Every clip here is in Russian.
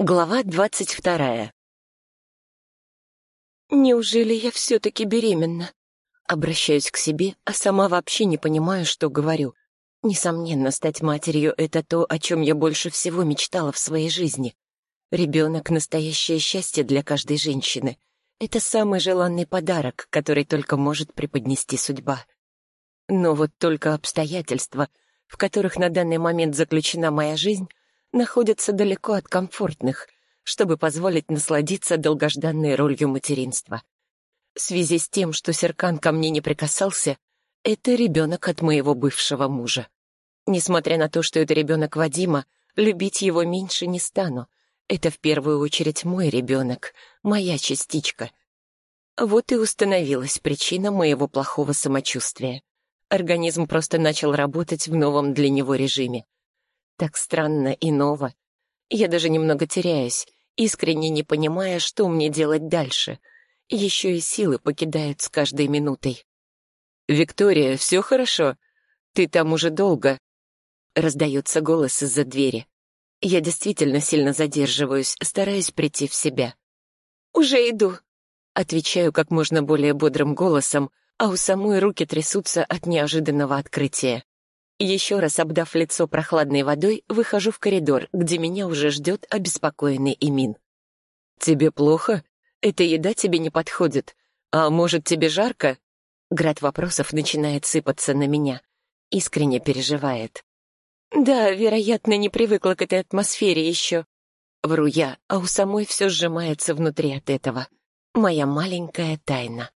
Глава двадцать вторая. «Неужели я все-таки беременна?» Обращаюсь к себе, а сама вообще не понимаю, что говорю. Несомненно, стать матерью — это то, о чем я больше всего мечтала в своей жизни. Ребенок — настоящее счастье для каждой женщины. Это самый желанный подарок, который только может преподнести судьба. Но вот только обстоятельства, в которых на данный момент заключена моя жизнь, находятся далеко от комфортных, чтобы позволить насладиться долгожданной ролью материнства. В связи с тем, что Серкан ко мне не прикасался, это ребенок от моего бывшего мужа. Несмотря на то, что это ребенок Вадима, любить его меньше не стану. Это в первую очередь мой ребенок, моя частичка. Вот и установилась причина моего плохого самочувствия. Организм просто начал работать в новом для него режиме. Так странно и ново. Я даже немного теряюсь, искренне не понимая, что мне делать дальше. Еще и силы покидают с каждой минутой. «Виктория, все хорошо? Ты там уже долго?» Раздается голос из-за двери. Я действительно сильно задерживаюсь, стараюсь прийти в себя. «Уже иду», — отвечаю как можно более бодрым голосом, а у самой руки трясутся от неожиданного открытия. Еще раз обдав лицо прохладной водой, выхожу в коридор, где меня уже ждет обеспокоенный Имин. «Тебе плохо? Эта еда тебе не подходит. А может, тебе жарко?» Град вопросов начинает сыпаться на меня. Искренне переживает. «Да, вероятно, не привыкла к этой атмосфере еще». Вру я, а у самой все сжимается внутри от этого. Моя маленькая тайна.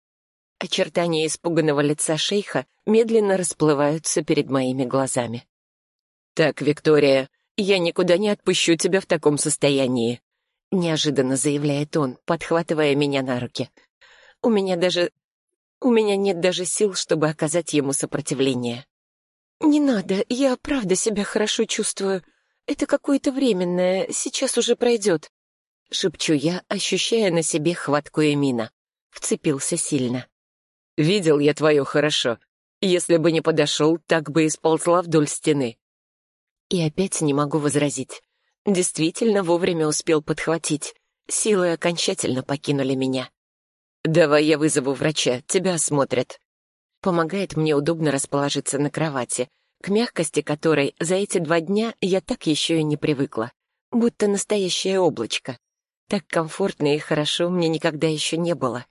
Очертания испуганного лица шейха медленно расплываются перед моими глазами. «Так, Виктория, я никуда не отпущу тебя в таком состоянии», — неожиданно заявляет он, подхватывая меня на руки. «У меня даже... У меня нет даже сил, чтобы оказать ему сопротивление». «Не надо, я правда себя хорошо чувствую. Это какое-то временное, сейчас уже пройдет», — шепчу я, ощущая на себе хватку Эмина. Вцепился сильно. Видел я твое хорошо. Если бы не подошел, так бы и сползла вдоль стены. И опять не могу возразить. Действительно вовремя успел подхватить. Силы окончательно покинули меня. «Давай я вызову врача, тебя осмотрят». Помогает мне удобно расположиться на кровати, к мягкости которой за эти два дня я так еще и не привыкла. Будто настоящее облачко. Так комфортно и хорошо мне никогда еще не было.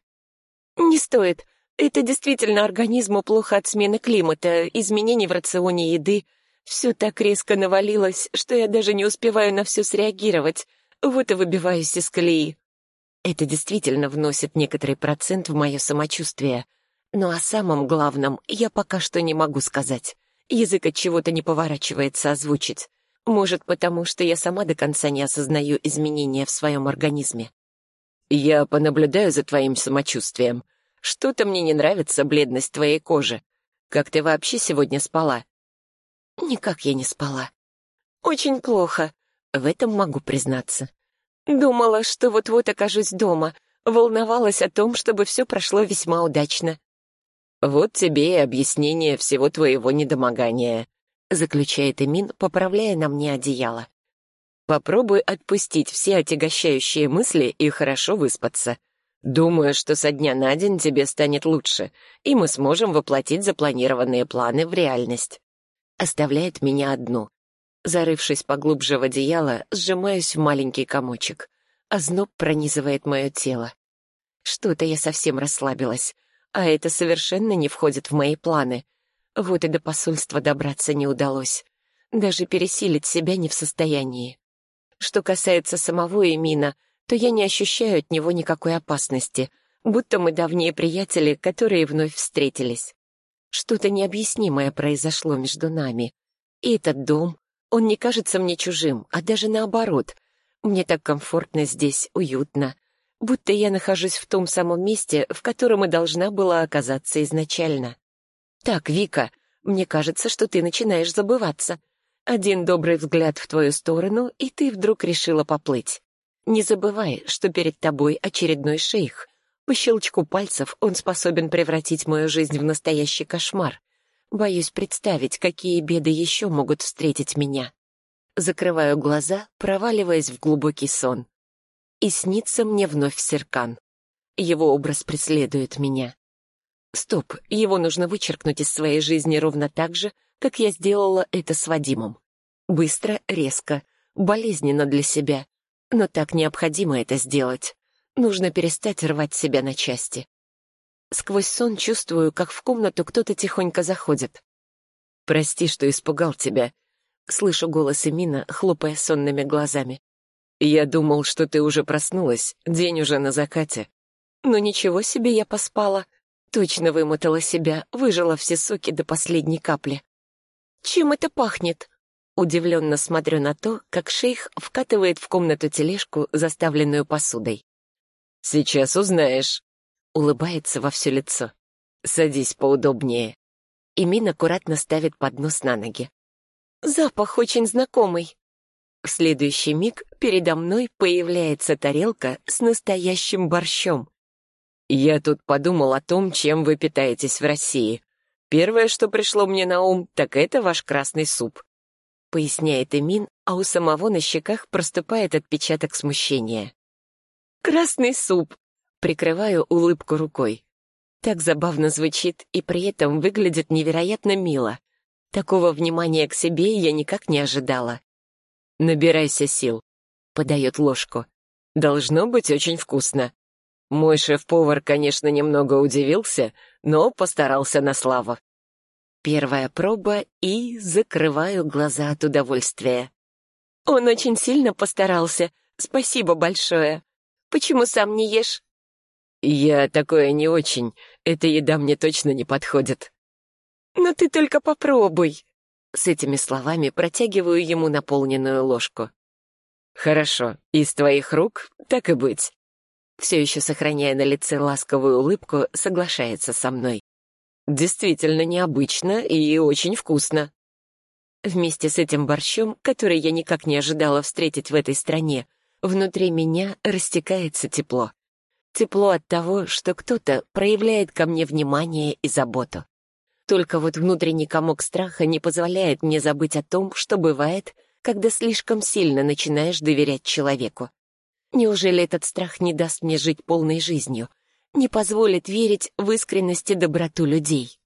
«Не стоит. Это действительно организму плохо от смены климата, изменений в рационе еды. Все так резко навалилось, что я даже не успеваю на все среагировать. Вот и выбиваюсь из колеи. Это действительно вносит некоторый процент в мое самочувствие. Но о самом главном я пока что не могу сказать. Язык от чего-то не поворачивается озвучить. Может, потому что я сама до конца не осознаю изменения в своем организме. «Я понаблюдаю за твоим самочувствием», что-то мне не нравится бледность твоей кожи. Как ты вообще сегодня спала?» «Никак я не спала. Очень плохо. В этом могу признаться. Думала, что вот-вот окажусь дома. Волновалась о том, чтобы все прошло весьма удачно». «Вот тебе и объяснение всего твоего недомогания», — заключает Эмин, поправляя на мне одеяло. «Попробуй отпустить все отягощающие мысли и хорошо выспаться. Думаю, что со дня на день тебе станет лучше, и мы сможем воплотить запланированные планы в реальность. Оставляет меня одну. Зарывшись поглубже в одеяло, сжимаюсь в маленький комочек. а зноб пронизывает мое тело. Что-то я совсем расслабилась, а это совершенно не входит в мои планы. Вот и до посольства добраться не удалось. Даже пересилить себя не в состоянии. Что касается самого Эмина — то я не ощущаю от него никакой опасности, будто мы давние приятели, которые вновь встретились. Что-то необъяснимое произошло между нами. И этот дом, он не кажется мне чужим, а даже наоборот. Мне так комфортно здесь, уютно. Будто я нахожусь в том самом месте, в котором и должна была оказаться изначально. Так, Вика, мне кажется, что ты начинаешь забываться. Один добрый взгляд в твою сторону, и ты вдруг решила поплыть. Не забывай, что перед тобой очередной шейх. По щелчку пальцев он способен превратить мою жизнь в настоящий кошмар. Боюсь представить, какие беды еще могут встретить меня. Закрываю глаза, проваливаясь в глубокий сон. И снится мне вновь Серкан. Его образ преследует меня. Стоп, его нужно вычеркнуть из своей жизни ровно так же, как я сделала это с Вадимом. Быстро, резко, болезненно для себя. Но так необходимо это сделать. Нужно перестать рвать себя на части. Сквозь сон чувствую, как в комнату кто-то тихонько заходит. «Прости, что испугал тебя», — слышу голос Эмина, хлопая сонными глазами. «Я думал, что ты уже проснулась, день уже на закате». «Но ничего себе я поспала. Точно вымотала себя, выжила все соки до последней капли». «Чем это пахнет?» Удивленно смотрю на то, как шейх вкатывает в комнату тележку, заставленную посудой. «Сейчас узнаешь», — улыбается во все лицо. «Садись поудобнее». Имин аккуратно ставит поднос на ноги. «Запах очень знакомый». В следующий миг передо мной появляется тарелка с настоящим борщом. Я тут подумал о том, чем вы питаетесь в России. Первое, что пришло мне на ум, так это ваш красный суп. Поясняет Эмин, а у самого на щеках проступает отпечаток смущения. «Красный суп!» Прикрываю улыбку рукой. Так забавно звучит и при этом выглядит невероятно мило. Такого внимания к себе я никак не ожидала. «Набирайся сил», — подает ложку. «Должно быть очень вкусно». Мой шеф-повар, конечно, немного удивился, но постарался на славу. Первая проба и закрываю глаза от удовольствия. Он очень сильно постарался. Спасибо большое. Почему сам не ешь? Я такое не очень. Эта еда мне точно не подходит. Но ты только попробуй. С этими словами протягиваю ему наполненную ложку. Хорошо, из твоих рук так и быть. Все еще сохраняя на лице ласковую улыбку, соглашается со мной. Действительно необычно и очень вкусно. Вместе с этим борщом, который я никак не ожидала встретить в этой стране, внутри меня растекается тепло. Тепло от того, что кто-то проявляет ко мне внимание и заботу. Только вот внутренний комок страха не позволяет мне забыть о том, что бывает, когда слишком сильно начинаешь доверять человеку. Неужели этот страх не даст мне жить полной жизнью, не позволит верить в искренность и доброту людей?